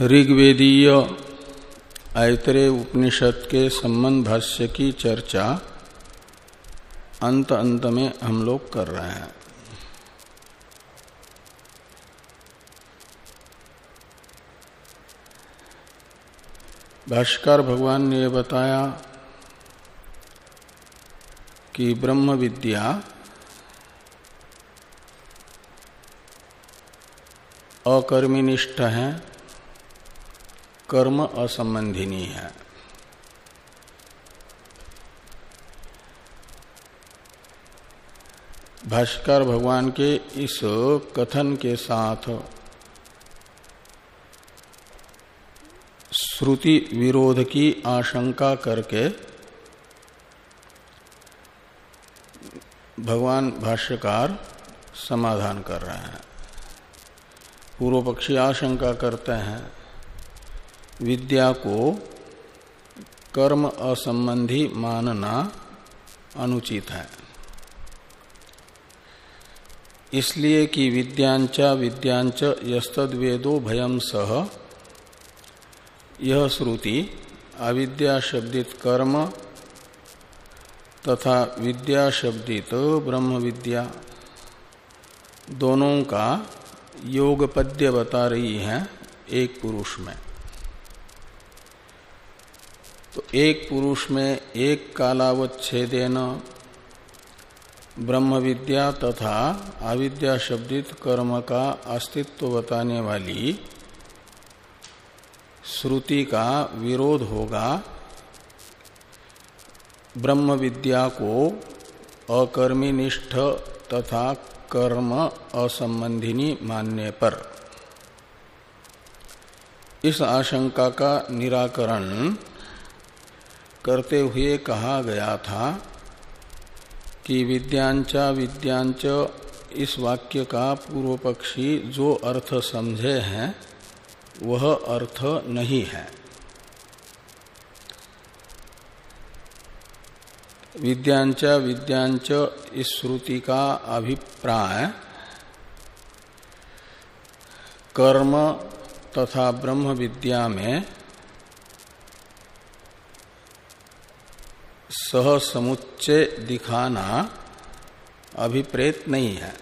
ऋग्वेदीय ऐतरे उपनिषद के संबंध भाष्य की चर्चा अंत अंत में हम लोग कर रहे हैं। भाष्कर भगवान ने यह बताया कि ब्रह्म विद्या अकर्मिनिष्ठ है। कर्म असंबंधिनी है। भाष्कर भगवान के इस कथन के साथ श्रुति विरोध की आशंका करके भगवान भाष्यकार समाधान कर रहे हैं। पूर्व पक्षी आशंका करते हैं। विद्या को कर्म असंबंधी मानना अनुचित है। इसलिए कि विद्यांचा, विद्यांच यस्तद वेदो भयम सह, यह श्रुति अविद्या शब्दित कर्म तथा विद्या शब्दित ब्रह्म विद्या दोनों का योग पद्य बता रही है एक पुरुष में। तो एक पुरुष में एक कालावत छेदेन ब्रह्म विद्या तथा अविद्या शब्दित कर्म का अस्तित्व बताने वाली श्रुति का विरोध होगा। ब्रह्म विद्या को अकर्मीनिष्ठ तथा कर्म असंबंधिनी मानने पर। इस आशंका का निराकरण करते हुए कहा गया था कि विद्यांचा, विद्यांच, इस वाक्य का पूर्व पक्षी जो अर्थ समझे हैं, वह अर्थ नहीं है। विद्यांचा, विद्यांच इस श्रुति का अभिप्राय, कर्म तथा ब्रह्म विद्या में सह समुच्चय दिखाना अभिप्रेत नहीं है।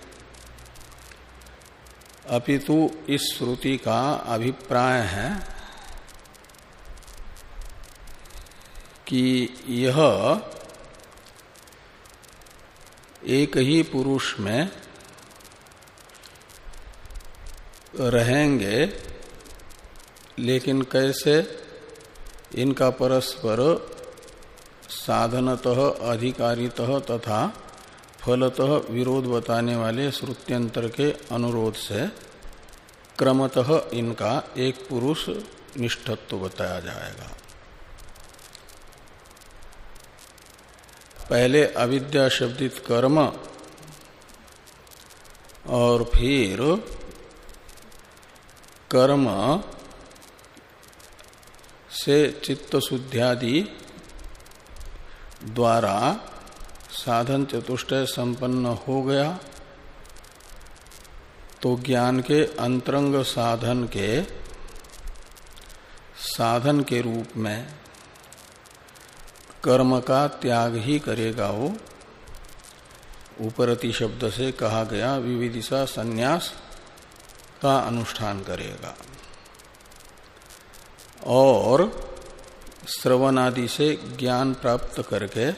अपितु इस श्रुति का अभिप्राय है कि यह एक ही पुरुष में रहेंगे, लेकिन कैसे? इनका परस्पर साधनतः, अधिकारितः तथा फलतः विरोध बताने वाले श्रुत्यंतर के अनुरोध से क्रमतः इनका एक पुरुष निष्ठत्व बताया जाएगा। पहले अविद्या शब्दित कर्म और फिर कर्म से चित्त शुद्धियादि द्वारा साधन चतुष्टय संपन्न हो गया। तो ज्ञान के अंतरंग साधन के साधन के रूप में कर्म का त्याग ही करेगा वो। उपरति शब्द से कहा गया, विविदिशा संन्यास का अनुष्ठान करेगा। और श्रवण आदि से ज्ञान प्राप्त करके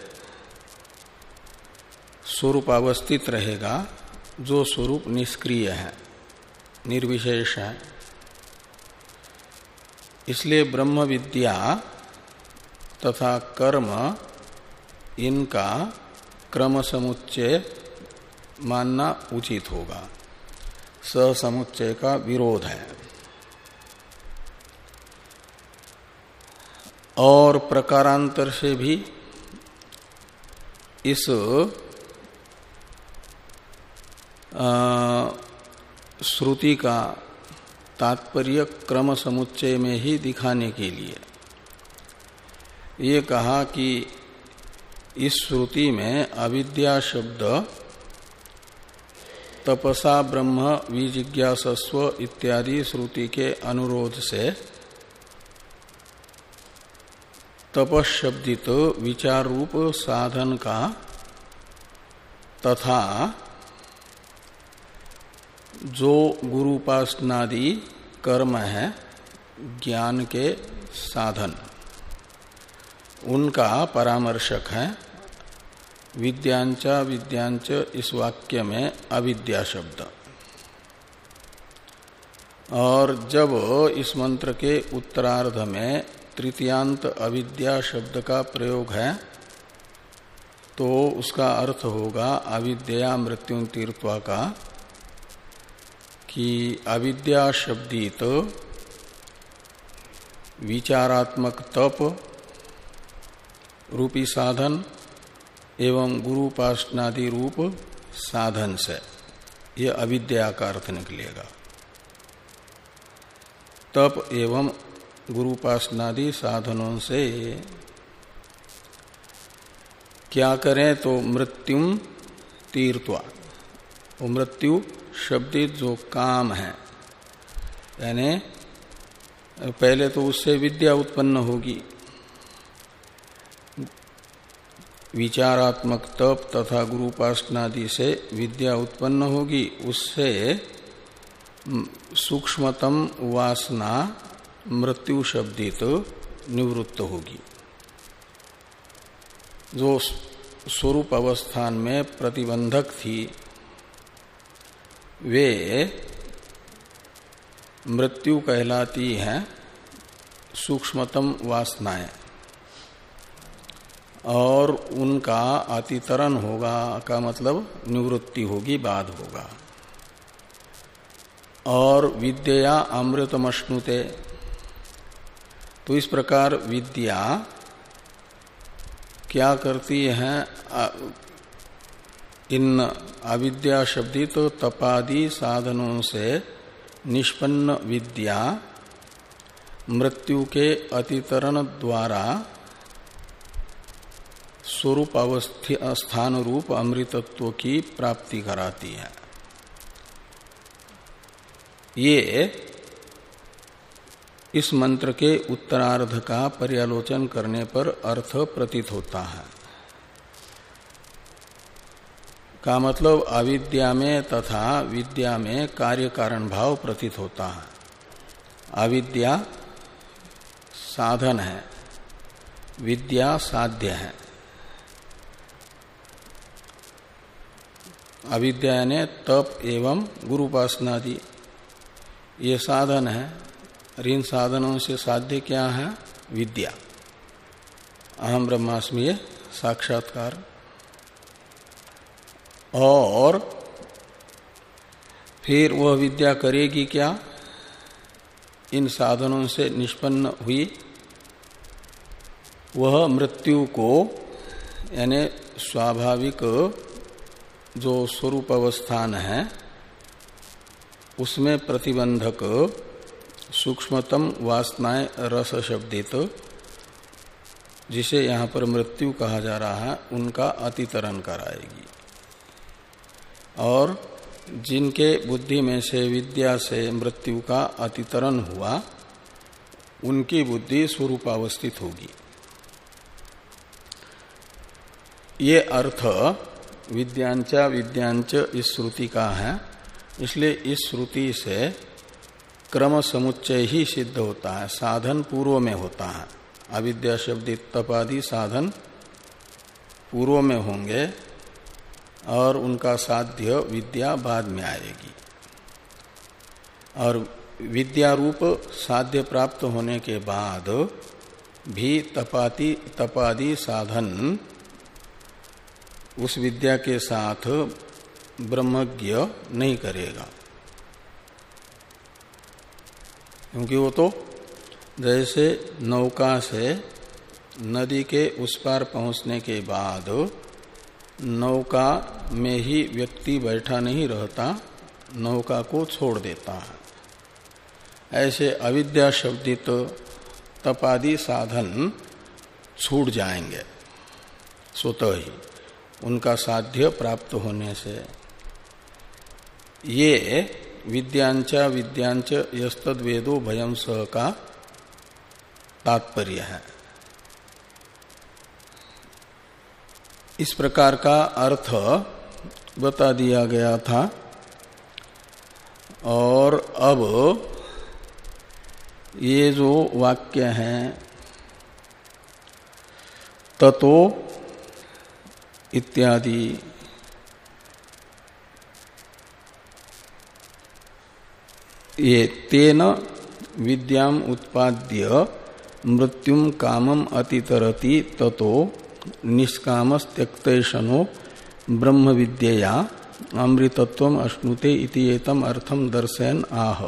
स्वरूप अवस्थित रहेगा, जो स्वरूप निष्क्रिय है, निर्विशेष है। इसलिए ब्रह्म विद्या तथा कर्म, इनका क्रम समुच्चय मानना उचित होगा। समुच्चय का विरोध है। और प्रकारांतर से भी इस श्रुति का तात्पर्य क्रम समुच्चय में ही दिखाने के लिए। ये कहा कि इस श्रुति में अविद्या शब्द, तपसा ब्रह्म, विजिज्ञासस्व इत्यादि श्रुति के अनुरोध से तपशब्दित विचार रूप साधन का तथा जो गुरुपासनादि कर्म है, ज्ञान के साधन। उनका परामर्शक है, विद्यांचा विद्यांच इस वाक्य में अविद्या शब्द। और जब इस मंत्र के उत्तरार्ध में तृतीयांत अविद्या शब्द का प्रयोग है तो उसका अर्थ होगा अविद्या मृत्यु तीर्थवा का, कि अविद्या शब्दित विचारात्मक तप, रूपी साधन एवं गुरुपासनादि रूप साधन से यह अविद्या का अर्थ निकलेगा। तप एवं गुरुपासनादि साधनों से क्या करें तो मृत्यु तीर्थवा मृत्यु शब्दित जो काम है। यानी पहले तो उससे विद्या उत्पन्न होगी। विचारात्मक तप तथा गुरुपासनादि से विद्या उत्पन्न होगी। उससे सूक्ष्मतम वासना मृत्यु शब्दित निवृत्त होगी। जो स्वरूप अवस्थान में प्रतिबंधक थी, वे मृत्यु कहलाती है सूक्ष्मतम वासनाएँ, और उनका अतितरण होगा का मतलब निवृत्ति होगी, बाद होगा। और विद्या अमृतमश्नुते तो इस प्रकार विद्या क्या करती है? इन अविद्या शब्दित तो तपादि साधनों से निष्पन्न विद्या मृत्यु के अतितरण द्वारा स्वरूप स्थान रूप अमृतत्व की प्राप्ति कराती है। ये इस मंत्र के उत्तरार्ध का पर्यालोचन करने पर अर्थ प्रतीत होता है। का मतलब अविद्या में तथा विद्या में कार्य कारण भाव प्रतीत होता है। अविद्या साधन है। विद्या साध्य है। अविद्या ने तप एवं गुरुपासनादि। ये साधन है। ऋण साधनों से साध्य क्या है? विद्या। अहम ब्रह्मास्मि साक्षात्कार। और फिर वह विद्या करेगी क्या? इन साधनों से निष्पन्न हुई वह मृत्यु को, यानी स्वाभाविक जो स्वरूप अवस्थान है, उसमें प्रतिबंधक सूक्ष्मतम वासनाएँ रस शब्दित जिसे यहाँ पर मृत्यु कहा जा रहा है, उनका अतितरण कराएगी। और जिनके बुद्धि में से विद्या से मृत्यु का अतितरण हुआ, उनकी बुद्धि स्वरूपावस्थित होगी। ये अर्थ विद्यांचा विद्यांच इस श्रुति का है, इसलिए इस श्रुति से क्रम समुच्चय ही सिद्ध होता है, साधन पूर्व में होता है। अविद्या शब्द तपादि साधन पूर्व में होंगे और उनका साध्य विद्या बाद में आएगी। और विद्या रूप साध्य प्राप्त होने के बाद भी तपाती, तपादि साधन उस विद्या के साथ ब्रह्मज्ञ नहीं करेगा। क्योंकि वो तो जैसे नौका से नदी के उस पार पहुँचने के बाद नौका में ही व्यक्ति बैठा नहीं रहता, नौका को छोड़ देता है। ऐसे अविद्या शब्दित तपादि साधन छूट जाएँगे, स्वतः ही उनका साध्य प्राप्त होने से। ये विद्यांचा, विद्यांच यस्तद वेदो भयम सह का तात्पर्य है। इस प्रकार का अर्थ बता दिया गया था। और अब ये जो वाक्य है, ततो इत्यादि ये तेन विद्याम उत्पाद्य, मृत्युम कामम अतितरति ततो निष्काम त्यक्तनो ब्रह्म विद्या अमृतत्व अश्नुते इति एतम अर्थम दर्शयन आह।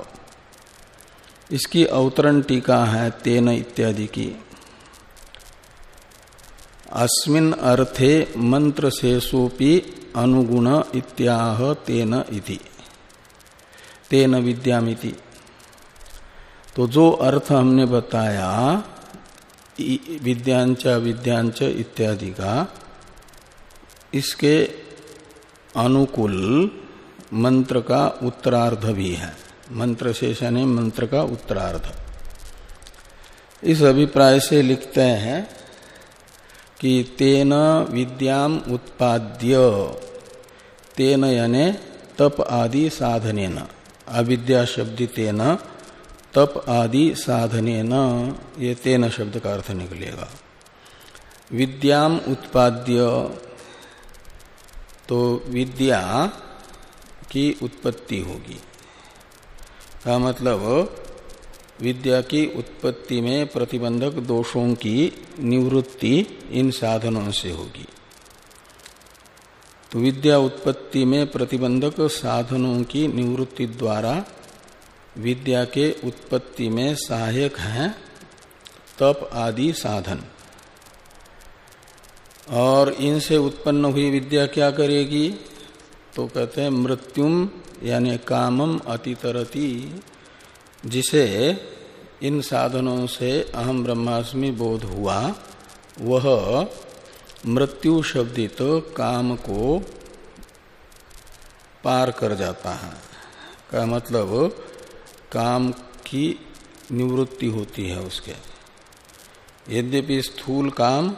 इसकी अवतरण टीका है तेन इत्यादि की। अस्मिन अर्थे मंत्र शेषोपि अनुगुण इत्याह तेन इति। तेन विद्यामिति। तो जो अर्थ हमने बताया विद्यांच विद्यांच इत्यादि का, इसके अनुकूल मंत्र का उत्तरार्ध भी है। मंत्र शेषण मंत्र का उत्तरार्ध। इस अभिप्राय से लिखते हैं कि तेन विद्याम उत्पाद्य, तेन यानी तप आदि साधने न अविद्या शब्द तेन तप आदि साधने ये तेन शब्द का अर्थ निकलेगा। विद्याम उत्पाद्य। तो विद्या की उत्पत्ति होगी। का मतलब विद्या की उत्पत्ति में प्रतिबंधक दोषों की निवृत्ति इन साधनों से होगी। तो विद्या उत्पत्ति में प्रतिबंधक साधनों की निवृत्ति द्वारा विद्या के उत्पत्ति में सहायक हैं तप आदि साधन। और इनसे उत्पन्न हुई विद्या क्या करेगी? तो कहते हैं मृत्युम यानी कामम अतितरती, जिसे इन साधनों से अहम ब्रह्मास्मि बोध हुआ, वह मृत्यु शब्दित काम को पार कर जाता है। का मतलब काम की निवृत्ति होती है उसके। यद्यपि स्थूल काम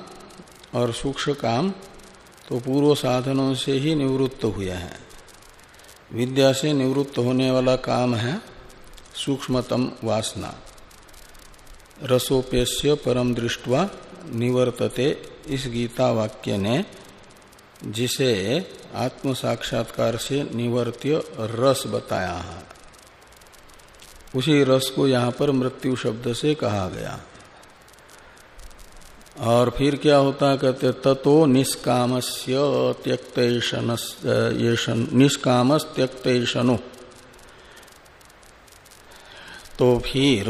और सूक्ष्म काम तो पूर्व साधनों से ही निवृत्त हुए हैं। विद्या से निवृत्त होने वाला काम है सूक्ष्मतम वासना। रसोपेश्य परम दृष्टवा निवर्तते इस गीता वाक्य ने जिसे आत्म साक्षात्कार से निवर्त्य रस बताया है। उसी रस को यहाँ पर मृत्यु शब्द से कहा गया। और फिर क्या होता कहते, ततो निष्कामस्य निष्कामस त्यक्तेशनु। तो फिर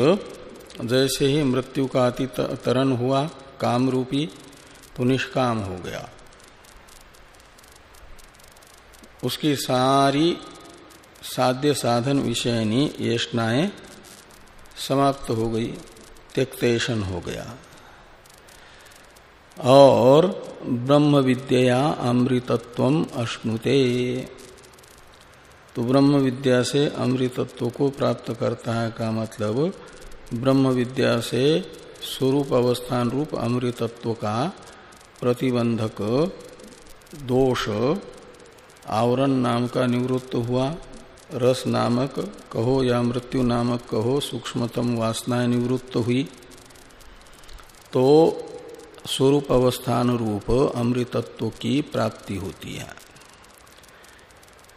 जैसे ही मृत्यु का अति तरण हुआ काम रूपी तो निष्काम हो गया। उसकी सारी साध्य साधन विषयनी येष्णाएँ समाप्त हो गई, त्यक्तेशन हो गया। और ब्रह्म विद्या अमृतत्व अश्नुते। तो ब्रह्म विद्या से अमृतत्व को प्राप्त करता है का मतलब? ब्रह्म विद्या से स्वरूप अवस्थान रूप अमृतत्व का प्रतिबंधक दोष आवरण नाम का निवृत्त हुआ। रस नामक कहो या मृत्यु नामक कहो, सूक्ष्मतम वासनाएँ निवृत्त हुई। तो स्वरूप अवस्थान रूप अमृतत्व की प्राप्ति होती है।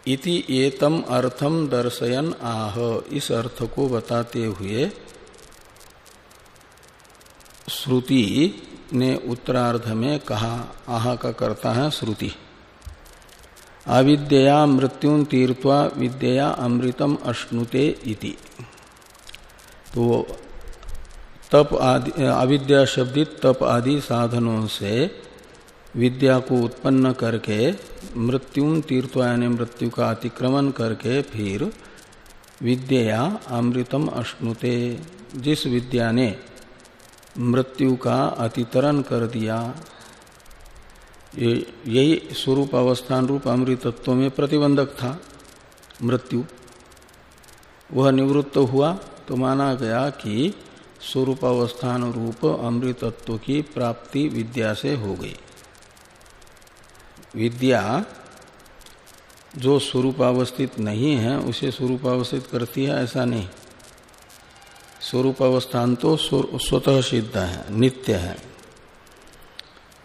इति एतम अर्थम दर्शयन आह। इस अर्थ को बताते हुए श्रुति ने उत्तरार्ध में कहा, आह, का करता है श्रुति। अविद्या मृत्यु तीर्थवा विद्या अमृतम अश्नुते इति। तो तप आदि, अविद्या शब्दित तप आदि साधनों से विद्या को उत्पन्न करके, मृत्यु तीर्थवा यानी मृत्यु का अतिक्रमण करके फिर विद्या अमृतम अश्नुते, जिस विद्या ने मृत्यु का अतितरण कर दिया। यही स्वरूप अवस्थान रूप अमृतत्व में प्रतिबंधक था। मृत्यु। वह निवृत्त हुआ तो माना गया कि स्वरूपावस्थान रूप अमृतत्व की प्राप्ति विद्या से हो गई। विद्या जो स्वरूपावस्थित नहीं है, उसे स्वरूपावस्थित करती है, ऐसा नहीं। स्वरूपावस्थान तो स्वतः सिद्ध है, नित्य है।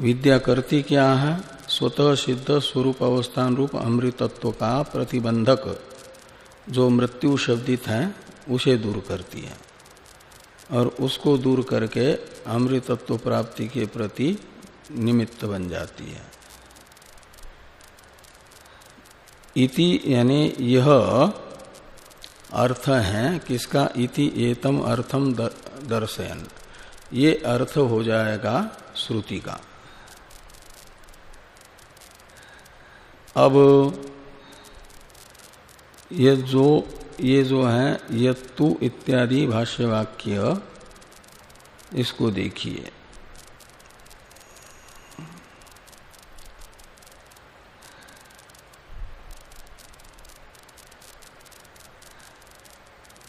विद्या करती क्या है? स्वतः सिद्ध स्वरूप अवस्थान रूप, अमृतत्व का प्रतिबंधक। जो मृत्यु शब्दित है, उसे दूर करती है। और उसको दूर करके अमृतत्व प्राप्ति के प्रति निमित्त बन जाती है। इति यानी यह अर्थ है किसका? इति एतम अर्थम दर्शयन। ये अर्थ हो जाएगा श्रुति का। अब ये जो ये जो है यत्तु इत्यादि भाष्यवाक्य, इसको देखिए।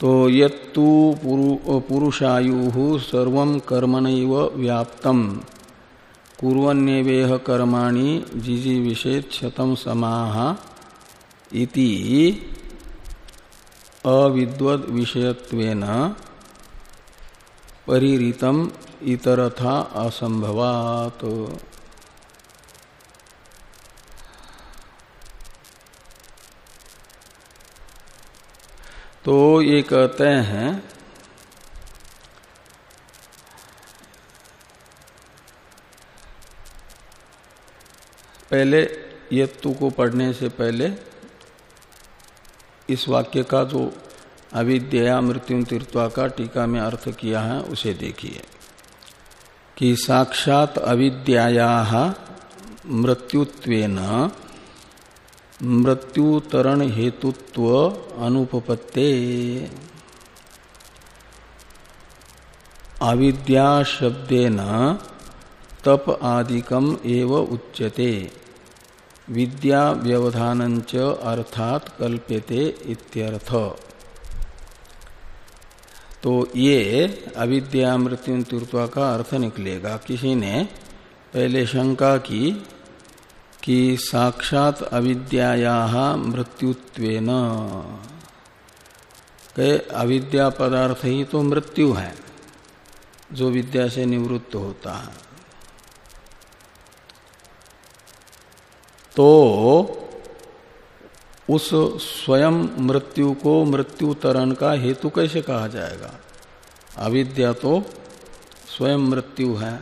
तो यत्तु पुरुषायु सर्व कर्मण व्याप्तम। कुरेह कर्माणि जिजी विषेद क्षतम समाह इति अविद्वद विषयत्वेन परिरीतम इतरथा असंभवात तो ये कहते हैं, पहले यत्तु को पढ़ने से पहले इस वाक्य का जो अविद्या मृत्यु तीर्थवा का टीका में अर्थ किया है, उसे देखिए। कि साक्षात अविद्या मृत्युत्वेन मृत्युतरण हेतुत्व अनुपपत्ते। अविद्या तप आदिकम एव उच्यते। विद्या व्यवधान अर्थात कल्प्यते इत्यर्थ। तो ये अविद्या मृत्यु का अर्थ निकलेगा? किसी ने पहले शंका की कि साक्षात अविद्या मृत्युत्वेन। अविद्या पदार्थ ही तो मृत्यु है, जो विद्या से निवृत्त होता है। तो उस स्वयं मृत्यु को मृत्यु तरण का हेतु कैसे कहा जाएगा? अविद्या तो स्वयं मृत्यु है।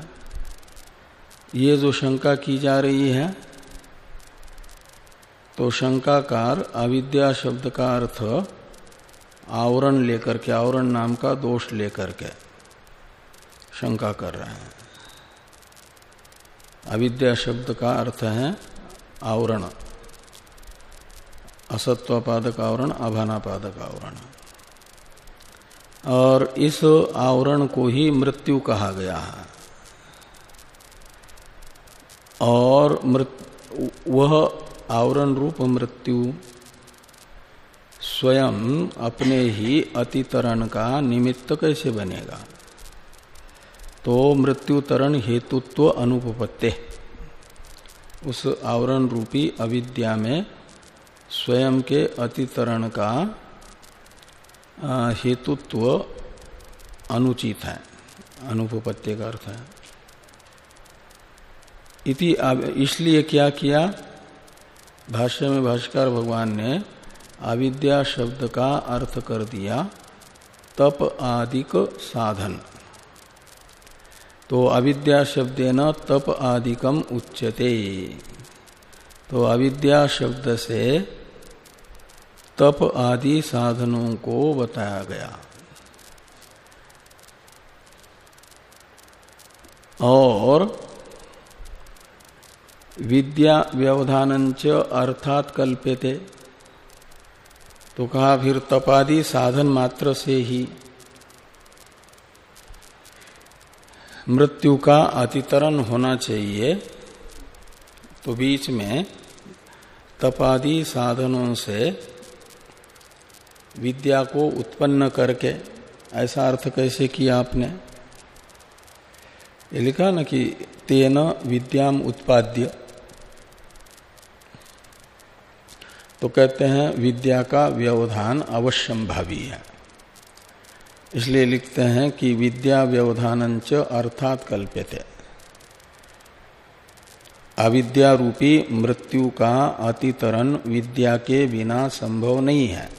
ये जो शंका की जा रही है तो शंकाकार, अविद्या शब्द का अर्थ आवरण लेकर के, आवरण नाम का दोष लेकर के शंका कर रहे हैं। अविद्या शब्द का अर्थ है आवरण। असत्वपादक आवरण, अभानापादक आवरण। और इस आवरण को ही मृत्यु कहा गया है। और वह आवरण रूप मृत्यु। स्वयं अपने ही अतितरण का निमित्त कैसे बनेगा? तो मृत्युतरण हेतुत्व अनुपत्ते उस आवरण रूपी अविद्या में स्वयं के अतितरण का हेतुत्व अनुचित है। अनुपत्य का अर्थ है। इति इसलिए क्या किया? भाष्य में भाष्कर भगवान ने अविद्या शब्द का अर्थ कर दिया, तप आदिक साधन। तो अविद्या शब्द न तप आदिकम उच्यते। तो अविद्या शब्द से तप आदि साधनों को बताया गया। और विद्या व्यवधान अर्थात कल्प्यते। तो कहा फिर तपादि साधन मात्र से ही। मृत्यु का अतितरण होना चाहिए। तो बीच में तपादि साधनों से विद्या को उत्पन्न करके, ऐसा अर्थ कैसे किया आपने? लिखा ना कि तेन विद्याम उत्पाद्य। तो कहते हैं, विद्या का व्यवधान अवश्यम भावी है। इसलिए लिखते हैं कि विद्या व्यवधान अर्थात कल्प्यते। अविद्या रूपी मृत्यु का अतितरण विद्या के बिना संभव नहीं है।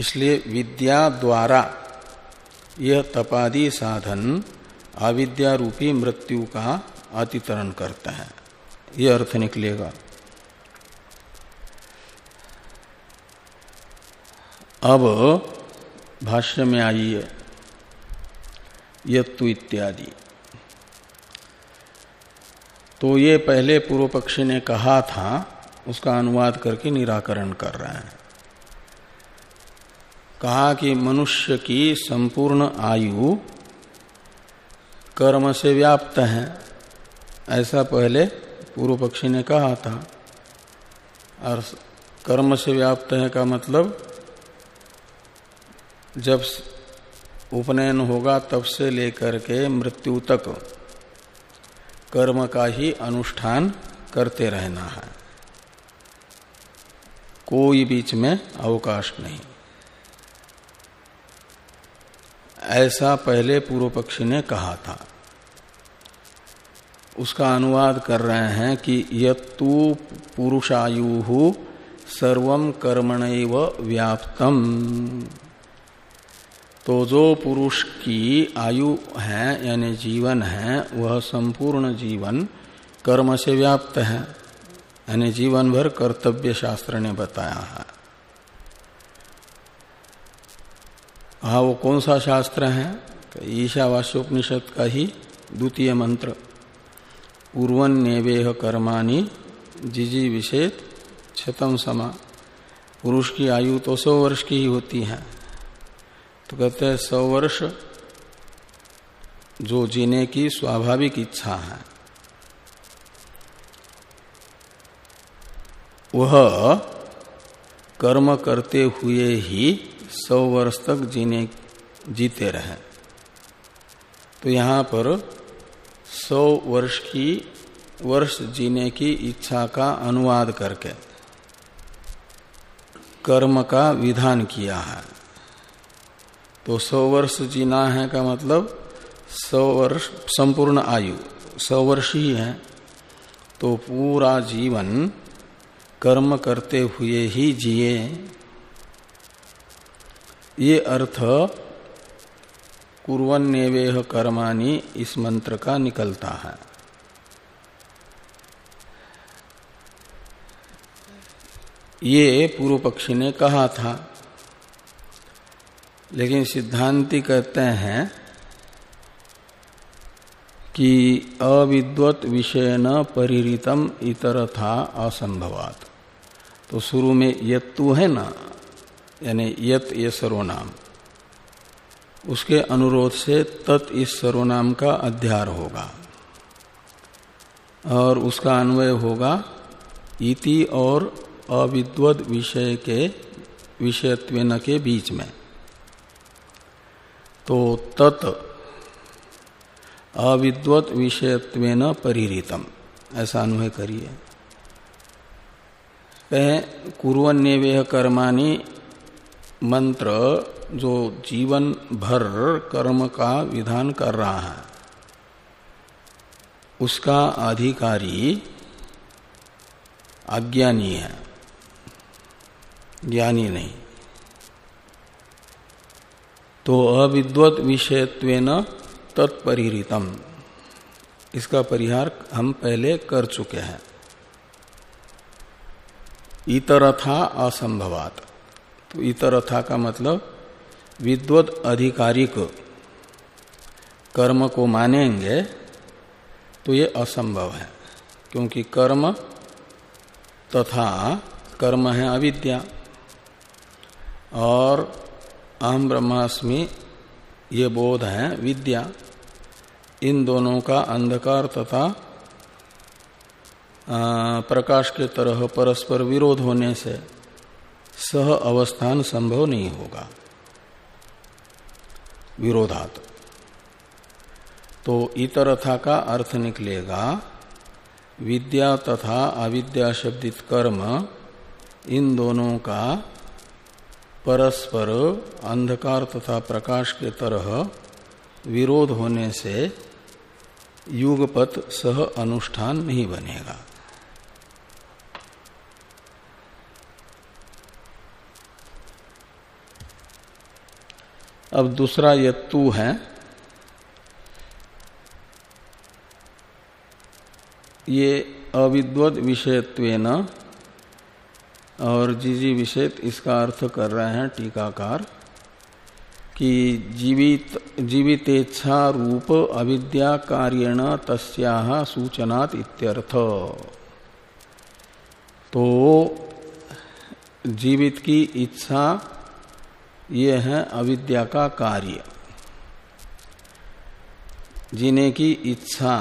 इसलिए विद्या द्वारा यह तपादि साधन अविद्या रूपी मृत्यु का अतितरण करता है। यह अर्थ निकलेगा। अब भाष्य में आइए यत्तु इत्यादि। तो ये पहले पूर्व पक्षी ने कहा था, उसका अनुवाद करके निराकरण कर रहे हैं। कहा कि मनुष्य की संपूर्ण आयु कर्म से व्याप्त है, ऐसा पहले पूर्व पक्षी ने कहा था। और कर्म से व्याप्त है का मतलब जब उपनयन होगा तब से लेकर के मृत्यु तक कर्म का ही अनुष्ठान करते रहना है। कोई बीच में अवकाश नहीं। ऐसा पहले पूर्व पक्षी ने कहा था। उसका अनुवाद कर रहे हैं कि यत्तु पुरुषायु सर्व कर्मण व्याप्तम। तो जो पुरुष की आयु है, यानी जीवन है, वह संपूर्ण जीवन कर्म से व्याप्त है। यानी जीवन भर कर्तव्य शास्त्र ने बताया है। हा, वो कौन सा शास्त्र है? तो ईशावास्योपनिषद का ही द्वितीय मंत्र। पूर्वन नेवेह कर्माणी जिजी विषेद छतम समा। पुरुष की आयु तो सौ वर्ष की ही होती है। तो कहते हैं, सौ वर्ष जो जीने की स्वाभाविक इच्छा है, वह कर्म करते हुए ही सौ वर्ष तक जीने, जीते रहे। तो यहाँ पर सौ वर्ष की, वर्ष जीने की इच्छा का अनुवाद करके कर्म का विधान किया है। तो सौ वर्ष जीना है का मतलब सौ वर्ष संपूर्ण आयु, सौ वर्ष ही है। तो पूरा जीवन कर्म करते हुए ही जिए। ये अर्थ कुरन्नेवेह कर्माणी इस मंत्र का निकलता है। ये पूर्व पक्षी ने कहा था लेकिन सिद्धांति कहते हैं कि अविद्वत विषय न परिरितम इतर था असंभवात। तो शुरू में यत्तु है ना, यानी यत ये सर्वनाम। उसके अनुरोध से तत् इस सर्वनाम का अध्यार होगा। और उसका अन्वय होगा इति और अविद्वत विषय के विषयत्व के बीच में। तो तत् अविद्वत विषयत्व न परिहृतम ऐसा अनुभव करिए। कुरन्यवेह कर्माणी मंत्र जो जीवन भर कर्म का विधान कर रहा है, उसका अधिकारी अज्ञानी है। ज्ञानी नहीं। तो अविद्वत विषयत्व तत्परितम इसका परिहार हम पहले कर चुके हैं। इतरथा असंभवात। तो इतरथा का मतलब विद्वत अधिकारिक कर्म को मानेंगे तो ये असंभव है, क्योंकि कर्म तथा कर्म है अविद्या। और अहम ब्रह्मास्मि, ये बोध है, विद्या, इन दोनों का अंधकार तथा प्रकाश के तरह परस्पर विरोध होने से सह अवस्थान संभव नहीं होगा। विरोधात। तो इतरथा का अर्थ निकलेगा, विद्या तथा अविद्या शब्दित कर्म, इन दोनों का परस्पर अंधकार तथा प्रकाश के तरह विरोध होने से युगपत सह अनुष्ठान नहीं बनेगा। अब दूसरा यत्तु है। ये अविद्वत विषयत्वेन और जीजी विषय इसका अर्थ कर रहे हैं टीकाकार कि जीवित, जीवितेच्छा रूप अविद्या कार्यण तस्या सूचनात् इत्यर्थ। तो जीवित की इच्छा ये है अविद्या का कार्य। जीने की इच्छा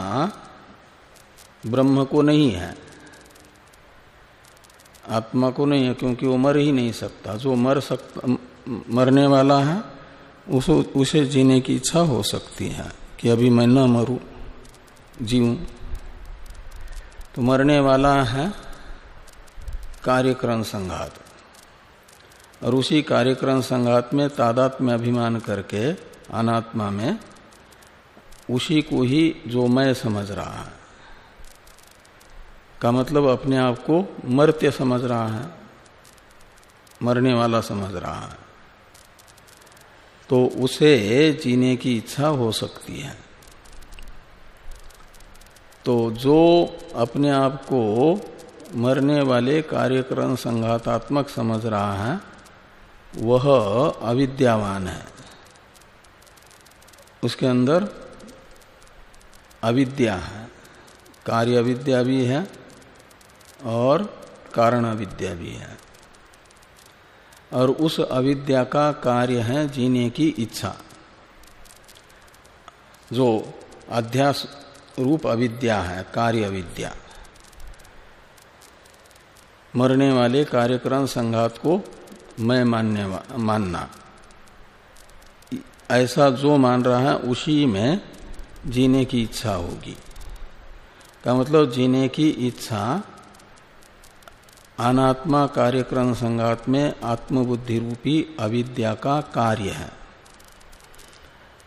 ब्रह्म को नहीं है। आत्मा को नहीं है क्योंकि वो मर ही नहीं सकता। जो मर सकता मरने वाला है उस, उसे जीने की इच्छा हो सकती है कि अभी मैं न मरू जीव तो मरने वाला है कार्यक्रम संघात। और उसी कार्यक्रम संघात में तादात में अभिमान करके अनात्मा में उसी को ही जो मैं समझ रहा है। का मतलब अपने आप को मर्त्य समझ रहा है, मरने वाला समझ रहा है। तो उसे जीने की इच्छा हो सकती है। तो जो अपने आप को मरने वाले कार्यक्रम संघातात्मक समझ रहा है, वह अविद्यावान है। उसके अंदर अविद्या है, कार्य अविद्या भी है और कारण अविद्या भी है। और उस अविद्या का कार्य है जीने की इच्छा। जो अध्यास रूप अविद्या है कार्य अविद्या मरने वाले कार्यक्रम संघात को मैं मानने मानना। ऐसा जो मान रहा है, उसी में जीने की इच्छा होगी। का मतलब जीने की इच्छा अनात्मा कार्यक्रम संगात में आत्मबुद्धि रूपी अविद्या का कार्य है।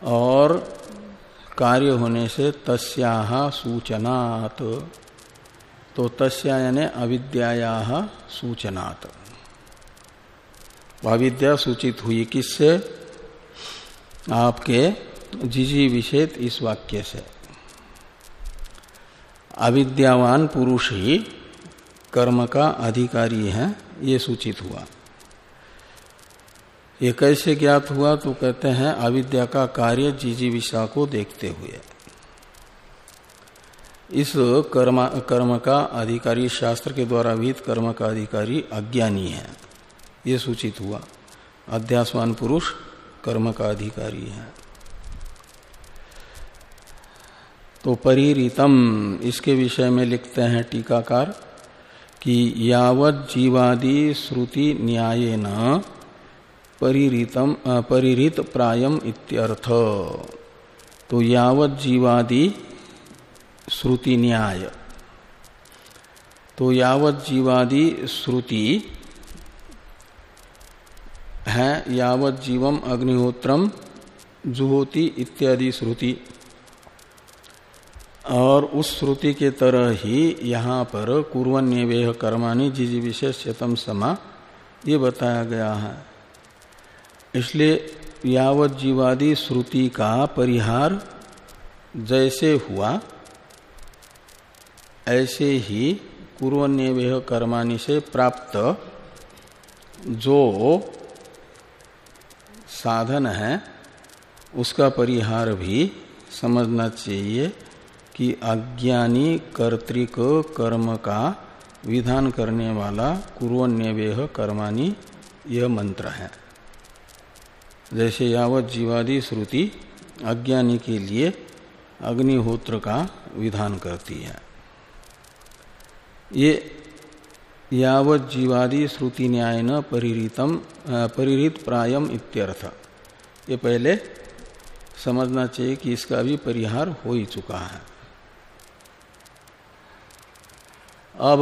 और कार्य होने से तस्या सूचनात्। तो तस्या यानी अविद्या सूचनात्। अविद्या सूचित हुई किससे? आपके जिजी विषेद इस वाक्य से। अविद्यावान पुरुष ही कर्म का अधिकारी है, ये सूचित हुआ। ये कैसे ज्ञात हुआ? तो कहते हैं, अविद्या का कार्य जीजी विषा को देखते हुए। इस कर्म कर्म का अधिकारी, शास्त्र के द्वारा विहित कर्म का अधिकारी अज्ञानी है, ये सूचित हुआ। अध्यासवान पुरुष कर्म का अधिकारी है। तो परिरीतम, इसके विषय में लिखते हैं टीकाकार कि यावत जीवादि श्रुति न्याय न परिरित प्रायम इत्यर्थ। तो यावत जीवादि श्रुति न्याय। तो यावत जीवादि श्रुति है, यावत जीवम अग्निहोत्रम, जुहोति इत्यादि श्रुति। और उस श्रुति के तरह ही यहाँ पर कुरन्यवेह कर्माणी जिज विशेष चतम समा, ये बताया गया है। इसलिए यावत जीवादि श्रुति का परिहार जैसे हुआ, ऐसे ही कुरन्यवेह कर्माणी से प्राप्त जो साधन है, उसका परिहार भी समझना चाहिए। कि अज्ञानी कर्तिक कर्म का विधान करने वाला कुरन्यवेह कर्माणी यह मंत्र है। जैसे यावत जीवादि श्रुति अज्ञानी के लिए अग्निहोत्र का विधान करती है। ये यावत जीवादि श्रुति न्याय न परिहितम परिहित प्रायम इत्यर्थ। ये पहले समझना चाहिए कि इसका भी परिहार हो ही चुका है। अब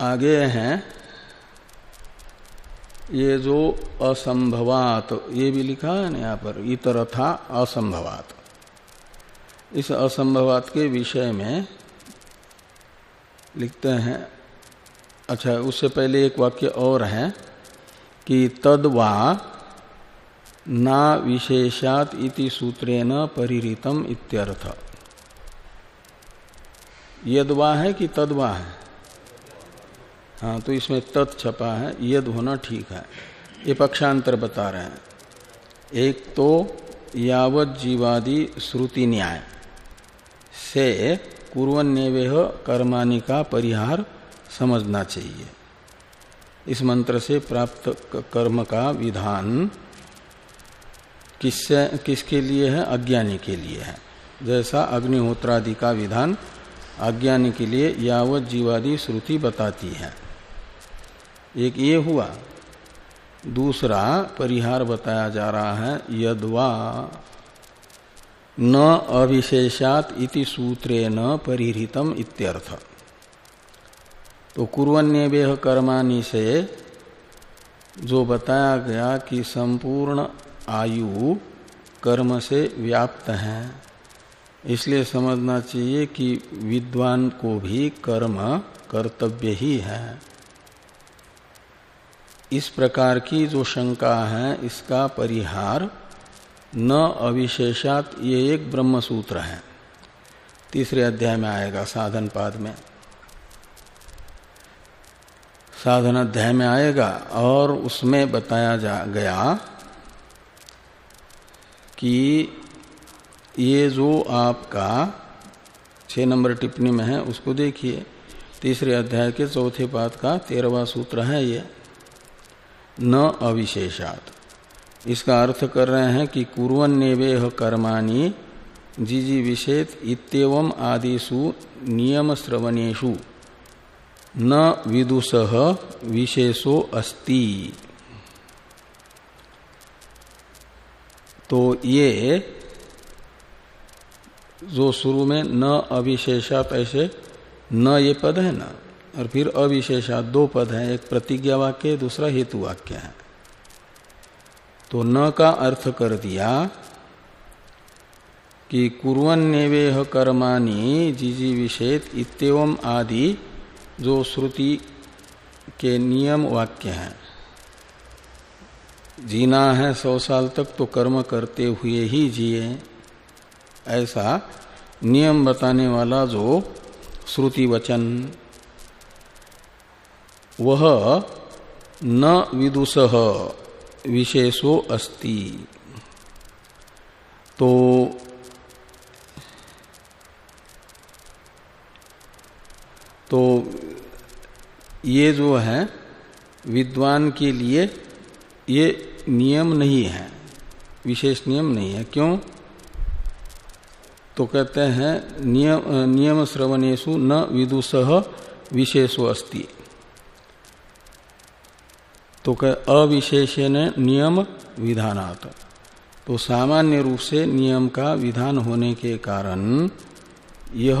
आगे हैं ये जो असंभवात, ये भी लिखा है ना यहाँ पर इतर था असंभवात। इस असंभवात के विषय में लिखते हैं। अच्छा उससे पहले एक वाक्य और है कि तदवा ना विशेषात इति सूत्रेण परिरितम इत्यर्थ। यदवा है कि तदवा है? हाँ तो इसमें तत् छपा है, यद होना ठीक है। ये पक्षांतर बता रहे हैं। एक तो यावत जीवादि श्रुति न्याय। से कुरन्यवेह कर्माणि का परिहार समझना चाहिए। इस मंत्र से प्राप्त कर्म का विधान किससे, किसके लिए है? अज्ञानी के लिए है। जैसा अग्निहोत्रादि का विधान अज्ञानी के लिए यावत जीवादि श्रुति बताती है। एक ये हुआ। दूसरा परिहार बताया जा रहा है, यदवा न अविशेषात इति सूत्रे न परिहृतम इत्यर्थ। तो कुरन्य कर्माणी से जो बताया गया कि संपूर्ण आयु कर्म से व्याप्त है। इसलिए समझना चाहिए कि विद्वान को भी कर्म कर्तव्य ही है। इस प्रकार की जो शंका है, इसका परिहार न अविशेषात ये एक ब्रह्म सूत्र है। तीसरे अध्याय में आएगा साधन पाद में। साधन अध्याय में आएगा और उसमें बताया जा गया कि ये जो आपका छह नंबर टिप्पणी में है, उसको देखिए। तीसरे अध्याय के चौथे पाद का तेरहवा सूत्र है ये। न अविशेषात। इसका अर्थ कर रहे हैं कि कुरन्नेवेह कर्माणी जिजी विषेत इतव आदिशु नियम श्रवणेशु न विदुष विशेषो अस्ति। तो ये जो शुरू में न अविशेषात ऐसे, न ये पद है ना, और फिर अविशेषात दो पद हैं, एक प्रतिज्ञा वाक्य, दूसरा हेतु वाक्य है। तो न का अर्थ कर दिया कि कुरन्नेवेह कर्माणी जिजी विषेत इतम आदि जो श्रुति के नियम वाक्य हैं। जीना है सौ साल तक तो कर्म करते हुए ही जिए। ऐसा नियम बताने वाला जो श्रुति वचन। वह न विदुष विशेषो अस्ति। तो तो ये जो है, विद्वान के लिए ये नियम नहीं है, विशेष नियम नहीं है। क्यों? तो कहते हैं, नियम नियम श्रवणेशु न विदुष विशेषो अस्ति। तो कह, अविशेषण नियम विधानात। तो सामान्य रूप से नियम का विधान होने के कारण यह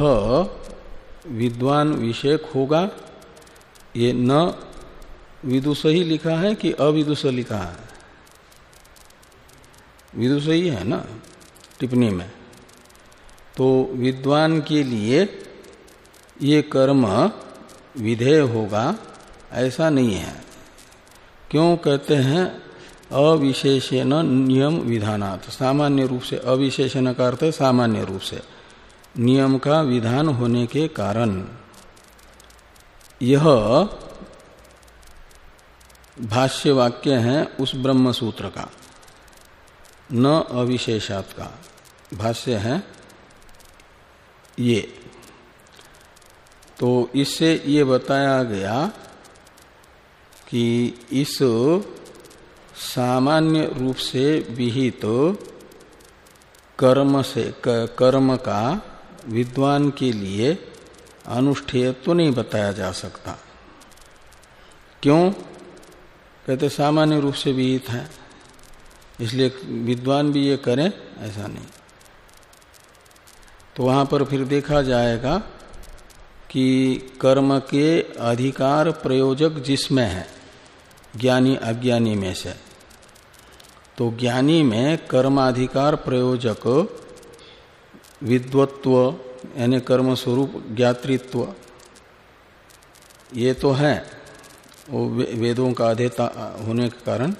विद्वान विषयक होगा। ये न विदुष ही लिखा है कि अविदुष लिखा है। विदुष ही है ना, टिप्पणी में। तो विद्वान के लिए ये कर्म विधेय होगा, ऐसा नहीं है। क्यों कहते हैं, अविशेषण नियम विधानात्। सामान्य रूप से अविशेषण का अर्थ सामान्य रूप से। नियम का विधान होने के कारण। यह भाष्य वाक्य है उस ब्रह्म सूत्र का, न अविशेषात का। भाष्य है ये। तो इससे ये बताया गया कि इस सामान्य रूप से विहित तो कर्म से कर्म का विद्वान के लिए अनुष्ठेय तो नहीं बताया जा सकता। क्यों? कहते सामान्य रूप से विहित है। इसलिए विद्वान भी ये करें, ऐसा नहीं। तो वहाँ पर फिर देखा जाएगा कि कर्म के अधिकार प्रयोजक जिसमें है, ज्ञानी अज्ञानी में से। तो ज्ञानी में कर्माधिकार प्रयोजक, विद्वत्व, यानी कर्म स्वरूप ज्ञातृत्व, ये तो है। वो वेदों का अध्येता होने के कारण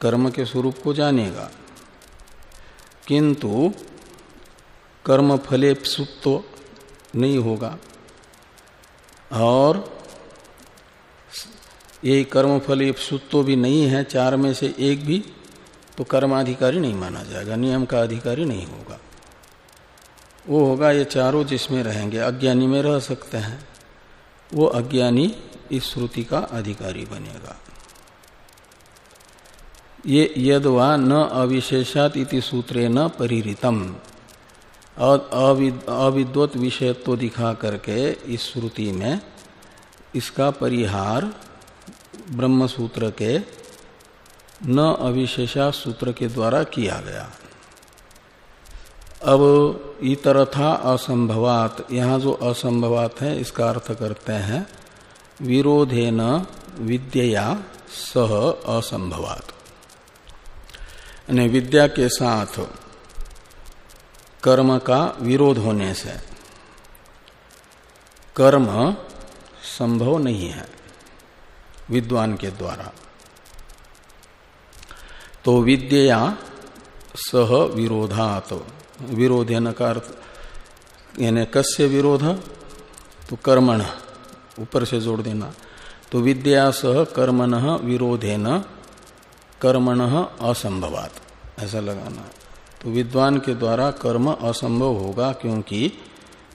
कर्म के स्वरूप को जानेगा। किंतु कर्म फले सुत्व नहीं होगा। और ये कर्म फल सुत्व भी नहीं है, चार में से एक भी तो कर्माधिकारी नहीं माना जाएगा, नियम का अधिकारी नहीं होगा। वो होगा ये चारों जिसमें रहेंगे, अज्ञानी में रह सकते हैं। वो अज्ञानी इस श्रुति का अधिकारी बनेगा। ये यद वा न अविशेषात इति सूत्रे न परिरितम। अविद्वत विषय तो दिखा करके इस श्रुति में इसका परिहार ब्रह्म सूत्र के न अविशेषा सूत्र के द्वारा किया गया। अब इतरथा असंभवात, यहाँ जो असंभवात है, इसका अर्थ करते हैं विरोधे न विद्या सह असंभवात। विद्या के साथ कर्म का विरोध होने से कर्म संभव नहीं है विद्वान के द्वारा। तो विद्या सह विरोधात। विरोधन का अर्थ, यानी कस्य विरोध? तो कर्मण। ऊपर से जोड़ देना। तो विद्या सह कर्मण विरोधेन, कर्मण असंभवात। ऐसा लगाना। तो विद्वान के द्वारा कर्म असंभव होगा क्योंकि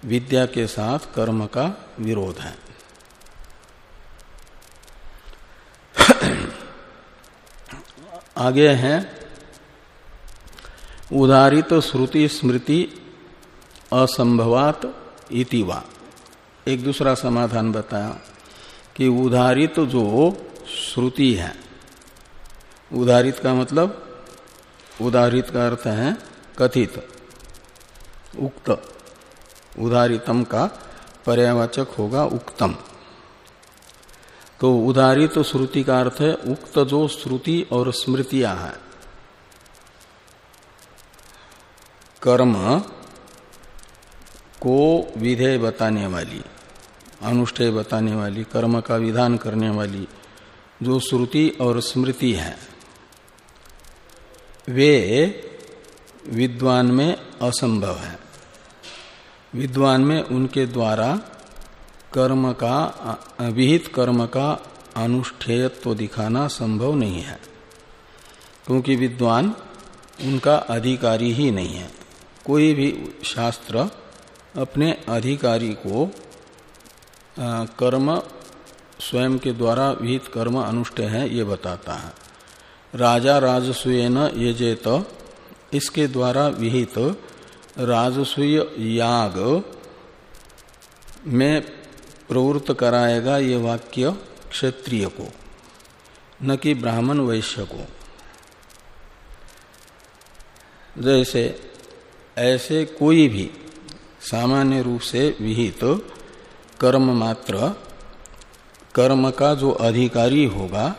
विद्या के साथ कर्म का विरोध है। आगे हैं, उदारित श्रुति स्मृति असंभवात इति वा। एक दूसरा समाधान बताया कि उदारित जो श्रुति है उदारित का मतलब उदारित का अर्थ है कथित, उक्त उदारितम का पर्यावाचक होगा उक्तम। तो उदारित श्रुति का अर्थ है उक्त जो श्रुति और स्मृतियाँ हैं। कर्म को विधेय बताने वाली। अनुष्ठेय बताने वाली, कर्म का विधान करने वाली जो श्रुति और स्मृति है, वे विद्वान में असंभव है। विद्वान में उनके द्वारा कर्म का विहित कर्म का अनुष्ठेयत्व दिखाना संभव नहीं है, क्योंकि विद्वान उनका अधिकारी ही नहीं है। कोई भी शास्त्र अपने अधिकारी को कर्म स्वयं के द्वारा विहित कर्म अनुष्ठेय है, ये बताता है। राजा राजसूयन यजेत इसके द्वारा विहित राजसूय याग में प्रवृत्त कराएगा ये वाक्य क्षत्रिय को, न कि ब्राह्मण वैश्य को। जैसे, ऐसे कोई भी सामान्य रूप से विहित कर्म मात्र कर्म का जो अधिकारी होगा,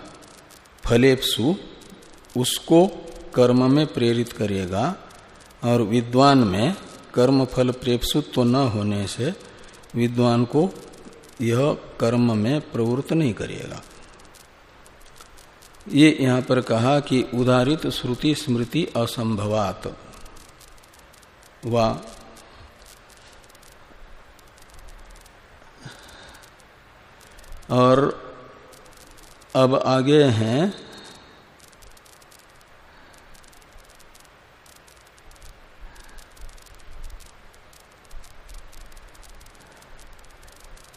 फलेपसु, उसको कर्म में प्रेरित करेगा, और विद्वान में कर्म फल प्रेपसुत्व न होने से विद्वान को यह कर्म में प्रवृत्त नहीं करेगा। ये यहाँ पर कहा कि उदारित श्रुति स्मृति असंभवात वा और अब आगे हैं।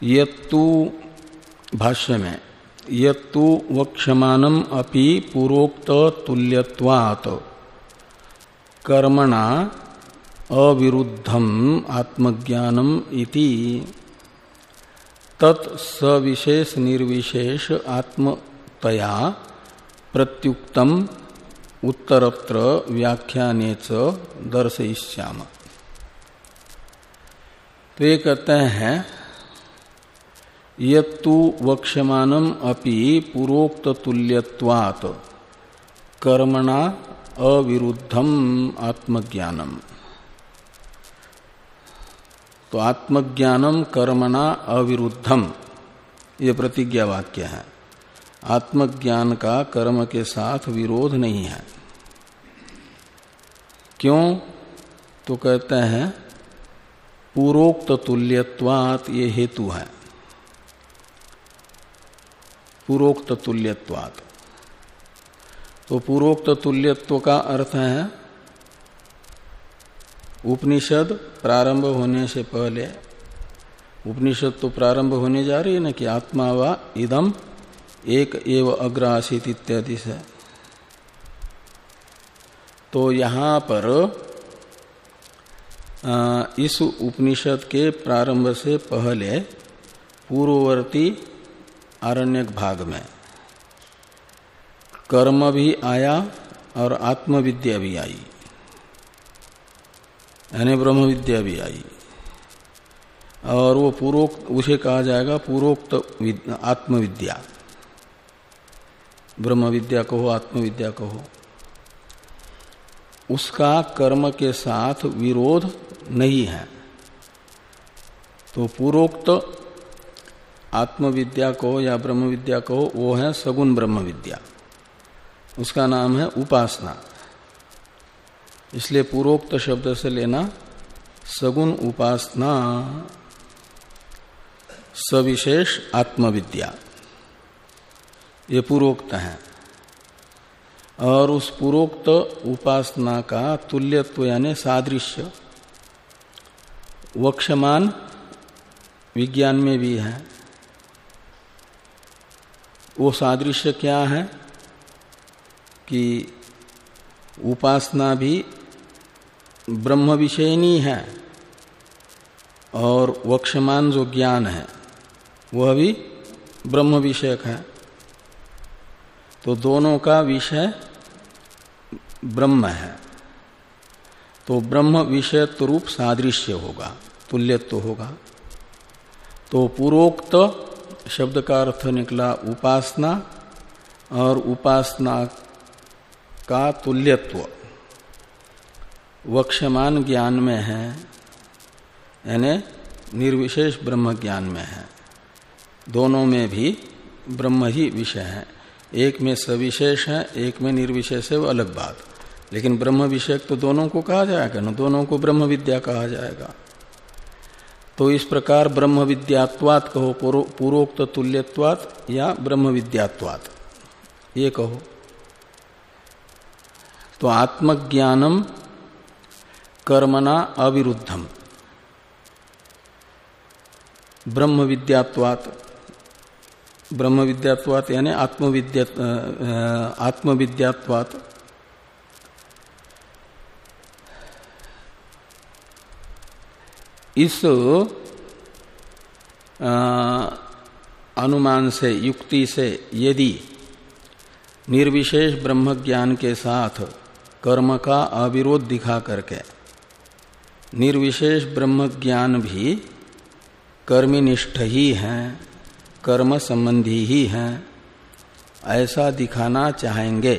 यत्तु भाष्य में, यत्तु वक्षमानम अपि पूर्वोक्त तुल्यवात कर्मणा अविरुद्धम आत्मज्ञानम इति। तत्सविशेष निर्विशेष आत्मतया प्रत्युक्तम उत्तरत्र व्याख्याने दर्शयिष्याम। तो ये कहते हैं, यत्तु वक्ष्यमानम अपि पूर्वोक्त तुल्यवात कर्मणा अविरुद्धम आत्मज्ञानम। तो आत्मज्ञानम कर्मणा अविरुद्धम। ये प्रतिज्ञा वाक्य है। आत्मज्ञान का कर्म के साथ विरोध नहीं है। क्यों? तो कहते हैं पूर्वोक्त तुल्यत्वात ये हेतु है। पूर्वोक्त तुल्यत्वात। तो पूर्वोक्त तुल्यत्व का अर्थ है उपनिषद प्रारंभ होने से पहले, उपनिषद तो प्रारंभ होने जा रही है ना कि आत्मा व इदम एक एव अग्र आसित इत्यादि से। तो यहाँ पर इस उपनिषद के प्रारंभ से पहले पूर्ववर्ती आरण्यक भाग में कर्म भी आया और आत्मविद्या भी आई। यानी ब्रह्म विद्या भी आई। और वो पूर्वोक्त उसे कहा जाएगा पूर्वोक्त आत्मविद्या। ब्रह्म विद्या कहो, आत्मविद्या कहो। उसका कर्म के साथ विरोध नहीं है। तो पूर्वोक्त आत्मविद्या कहो या ब्रह्म विद्या कहो, वो है सगुण ब्रह्म विद्या उसका नाम है उपासना। इसलिए पूर्वोक्त शब्द से लेना सगुण उपासना। सविशेष आत्मविद्या। ये पूर्वोक्त है। और उस पूर्वोक्त उपासना का तुल्यत्व यानी सादृश्य वक्षमान विज्ञान में भी है। वो सादृश्य क्या है? कि उपासना भी ब्रह्म विषयनी है और वक्षमान जो ज्ञान है, वह भी ब्रह्म विषयक है। तो दोनों का विषय ब्रह्म है। तो ब्रह्म विषयत्व रूप सादृश्य होगा, तुल्यत्व होगा। तो पूर्वोक्त शब्द का अर्थ निकला उपासना, और उपासना का तुल्यत्व। वक्षमान ज्ञान में है, यानी निर्विशेष ब्रह्म ज्ञान में है। दोनों में भी ब्रह्म ही विषय है। एक में सविशेष है, एक में निर्विशेष है, वो अलग बात। लेकिन ब्रह्म विषय तो दोनों को कहा जाएगा ना, दोनों को ब्रह्म विद्या कहा जाएगा। तो इस प्रकार ब्रह्म विद्यात्वात कहो पूर्वोक्त तुल्यत्वात या ब्रह्म विद्यात्वात। ये कहो। तो आत्मज्ञानम कर्मणा अविरुद्धम। ब्रह्म विद्यात्वात ब्रह्म विद्यात्वात यानी आत्मविद्या आत्मविद्यात्वात। इस अनुमान से, युक्ति से यदि निर्विशेष ब्रह्म ज्ञान के साथ कर्म का अविरोध दिखा करके निर्विशेष ब्रह्म ज्ञान भी कर्मनिष्ठ ही है, कर्म संबंधी ही हैं। ऐसा दिखाना चाहेंगे।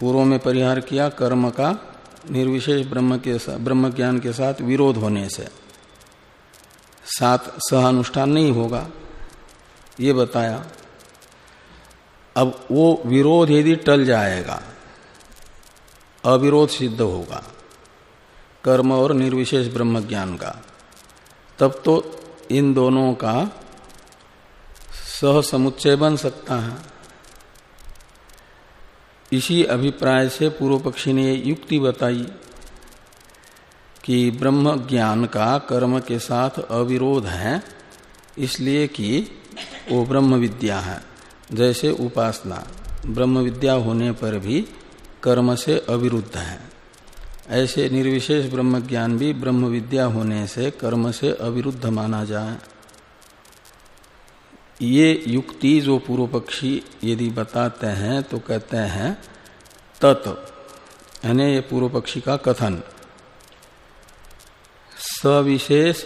पूर्व में परिहार किया, कर्म का निर्विशेष ब्रह्म के साथ ब्रह्म ज्ञान के साथ विरोध होने से। साथ सहानुष्ठान नहीं होगा, ये बताया। अब वो विरोध यदि टल जाएगा, अविरोध सिद्ध होगा। कर्म और निर्विशेष ब्रह्म ज्ञान का। तब तो इन दोनों का सह समुच्चय बन सकता है। इसी अभिप्राय से पूर्व पक्षी ने युक्ति बताई कि ब्रह्म ज्ञान का कर्म के साथ अविरोध है, इसलिए कि वो ब्रह्म विद्या है। जैसे उपासना ब्रह्म विद्या होने पर भी कर्म से अविरुद्ध है। ऐसे निर्विशेष ब्रह्म ज्ञान भी ब्रह्म विद्या होने से कर्म से अविरुद्ध माना जाए। ये युक्ति जो पूर्व पक्षी यदि बताते हैं तो कहते हैं, तत्। ये पूर्व पक्षी का कथन। सविशेष,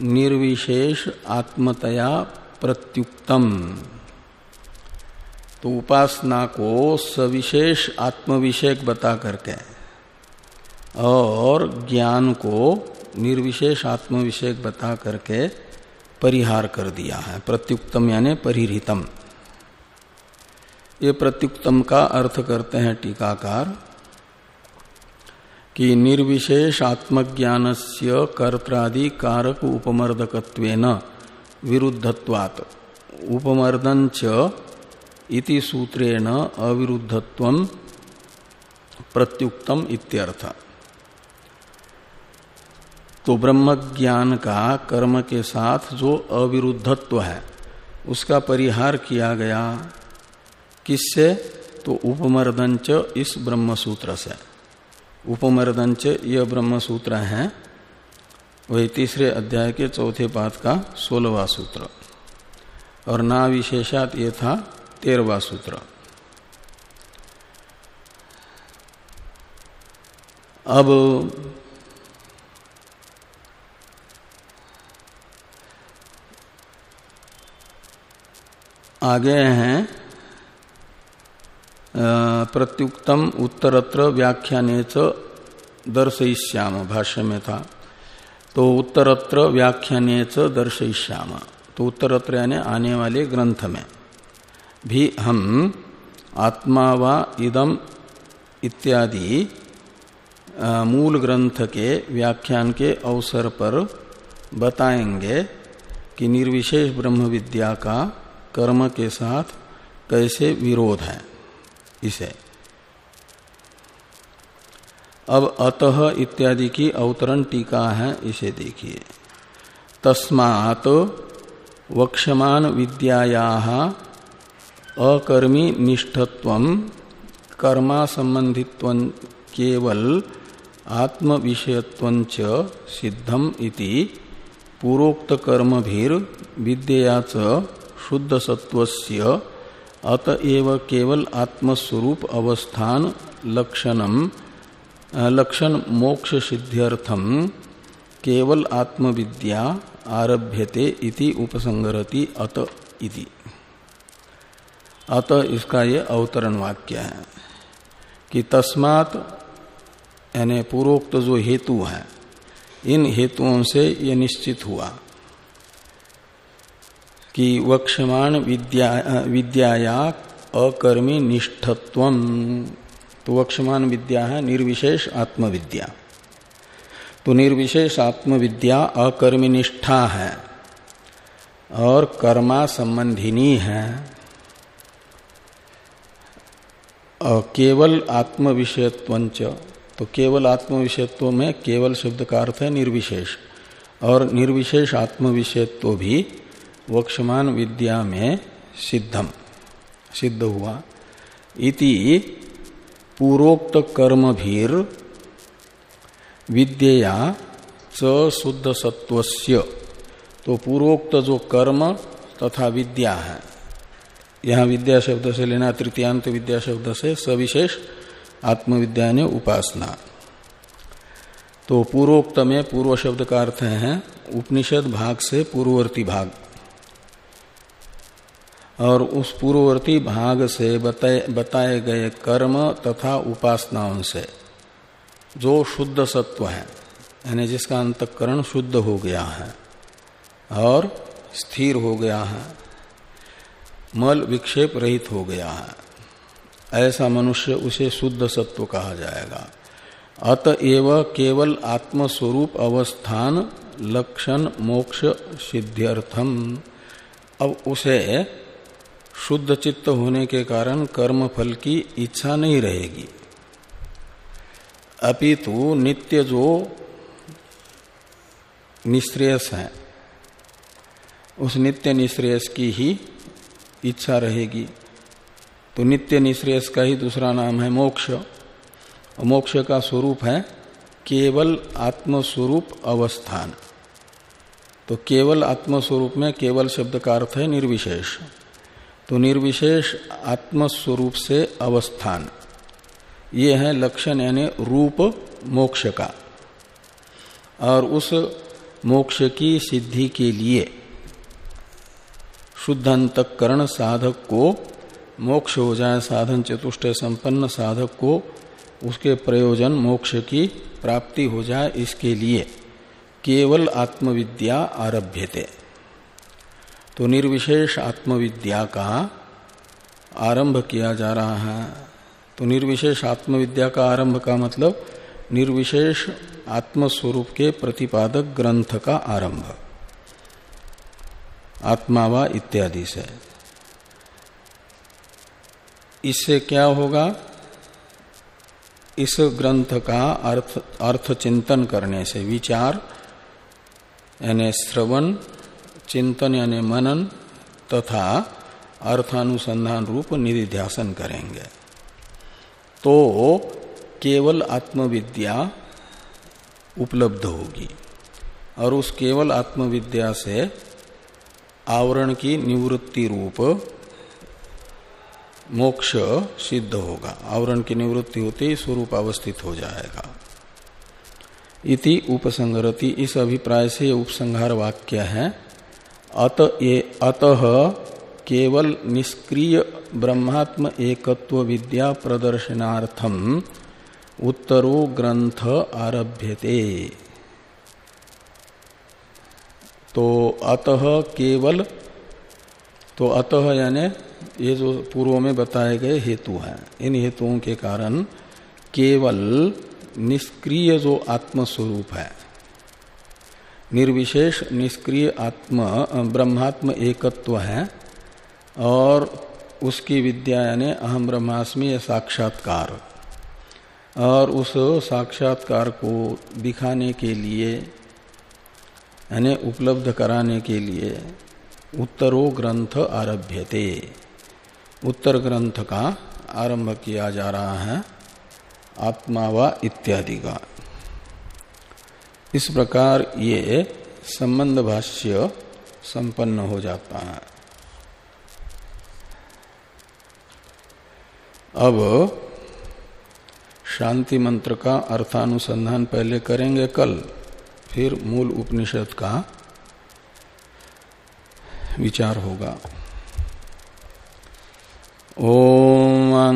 निर्विशेष, आत्मतया प्रत्युक्तम। तो उपासना को सविशेष आत्मविषयक बता करके और ज्ञान को निर्विशेष आत्मविषयक बता करके परिहार कर दिया है। प्रत्युक्तम यानी परिहितम। ये प्रत्युक्तम का अर्थ करते हैं टीकाकार कि निर्विशेष आत्मज्ञान से कर्त्रादि कारक उपमर्दकत्वेन विरुद्धत्वात्। उपमर्दन च इति सूत्रेण अविरुद्धत्व प्रत्युक्तम इत्यर्थ। तो ब्रह्म ज्ञान का कर्म के साथ जो अविरुद्धत्व है, उसका परिहार किया गया। किससे? तो उपमर्दंच इस ब्रह्म सूत्र से। उपमर्दंच यह ब्रह्म सूत्र है, वही तीसरे अध्याय के चौथे पाद का सोलहवा सूत्र। और ना विशेषात ये था तेरवा सूत्र। अब आगे हैं प्रत्युक्तम उत्तरत्र व्याख्याने दर्शयिष्याम भाष्य में था। तो उत्तरत्र व्याख्याने दर्शयिष्याम। तो उत्तरत्र यानी आने वाले ग्रंथ में। भी हम आत्मा व इदम इत्यादि मूल ग्रंथ के व्याख्यान के अवसर पर बताएँगे कि निर्विशेष ब्रह्म विद्या का कर्म के साथ कैसे विरोध है, इसे। अब अतः इत्यादि की अवतरण टीका है, इसे देखिए। तस्मात वक्षमान विद्याया अकर्मी निष्ठत्व कर्मा संबंधित्व केवल आत्म विषयत्व सिद्धम इति। पूर्वोक्त कर्म भीर विद्या शुद्ध सत्वस्य अतएव केवल आत्मस्वरूप अवस्थान लक्षणम लक्षण मोक्ष सिद्ध्यर्थम केवल आत्मविद्या आरभ्यते इति उपसंगरति अत इति। अत इसका ये अवतरण वाक्य है कि तस्मात, यानी पूर्वोक्त जो हेतु है, इन हेतुओं से ये निश्चित हुआ। कि वक्षमाण विद्या, विद्याया अकर्मी निष्ठत्व। तो वक्षमान विद्या है निर्विशेष आत्मविद्या। तो निर्विशेष आत्मविद्या अकर्मी निष्ठा है और कर्मा संबंधिनी है। केवल आत्म विषयत्व तो केवल आत्म विषयत्व में केवल शब्द का अर्थ है निर्विशेष। और निर्विशेष आत्म विषयत्व भी वक्षमान विद्या में सिद्धम, सिद्ध हुआ। इति पूर्वोक्त कर्म भीर विद्या च शुद्ध सत्वस्य तो पूर्वोक्त जो कर्म तथा विद्या है, यहाँ विद्या शब्द से लेना, तृतीयांत विद्या शब्द से सविशेष आत्मविद्या ने उपासना। तो पूर्वोक्त में पूर्व शब्द का अर्थ है, उपनिषद भाग से पूर्ववर्ती भाग। और उस पूर्ववर्ती भाग से बताए, बताए गए कर्म तथा उपासनाओं से जो शुद्ध सत्व है यानी जिसका अंतकरण शुद्ध हो गया है और स्थिर हो गया है मल विक्षेप रहित हो गया है ऐसा मनुष्य उसे शुद्ध सत्व कहा जाएगा। अतएव केवल आत्मस्वरूप अवस्थान लक्षण मोक्ष सिद्ध्यर्थम। अब उसे शुद्ध चित्त होने के कारण कर्म फल की इच्छा नहीं रहेगी। अपितु नित्य जो निश्रेयस है, उस नित्य निश्रेयस की ही इच्छा रहेगी। तो नित्य निश्रेयस का ही दूसरा नाम है मोक्ष। मोक्ष का स्वरूप है केवल आत्मस्वरूप अवस्थान। तो केवल आत्मस्वरूप में केवल शब्द का अर्थ है निर्विशेष। तो निर्विशेष आत्मस्वरूप से अवस्थान। ये है लक्षण यानी रूप मोक्ष का। और उस मोक्ष की सिद्धि के लिए शुद्ध अंतकरण साधक को मोक्ष हो जाए, साधन चतुष्ट संपन्न साधक को उसके प्रयोजन मोक्ष की प्राप्ति हो जाए, इसके लिए केवल आत्मविद्या आरभ्यते। तो निर्विशेष आत्मविद्या का आरंभ किया जा रहा है। तो निर्विशेष आत्मविद्या का आरंभ का मतलब निर्विशेष आत्मस्वरूप के प्रतिपादक ग्रंथ का आरंभ। आत्मावा इत्यादि से। इससे क्या होगा? इस ग्रंथ का अर्थ अर्थ चिंतन करने से विचार, यानी श्रवण चिंतन यानी मनन तथा अर्थानुसंधान रूप निधिध्यासन करेंगे। तो केवल आत्मविद्या उपलब्ध होगी और उस केवल आत्मविद्या से आवरण की निवृत्ति रूप मोक्ष सिद्ध होगा। आवरण की निवृत्ति होते ही स्वरूप अवस्थित हो जाएगा। इति उपसंगरति इस अभिप्राय से उपसंहार वाक्य है। अत ये अतः केवल निष्क्रिय ब्रह्मात्म एकत्व विद्या प्रदर्शनार्थम उत्तरो ग्रंथ आरभ्यते। तो अतः केवल तो अतः यानी ये जो पूर्व में बताए गए हेतु हैं, इन हेतुओं के कारण केवल निष्क्रिय जो आत्मस्वरूप है निर्विशेष निष्क्रिय आत्म ब्रह्मात्म एकत्व है, और उसकी विद्या यानी अहम ब्रह्मास्मि साक्षात्कार। और उस साक्षात्कार को दिखाने के लिए, यानी उपलब्ध कराने के लिए उत्तरो ग्रंथ आरभ्यते। उत्तर ग्रंथ का आरंभ किया जा रहा है आत्मावा इत्यादि का। इस प्रकार ये संबंध भाष्य संपन्न हो जाता है। अब शांति मंत्र का अर्थानुसंधान पहले करेंगे कल, फिर मूल उपनिषद का विचार होगा। ओम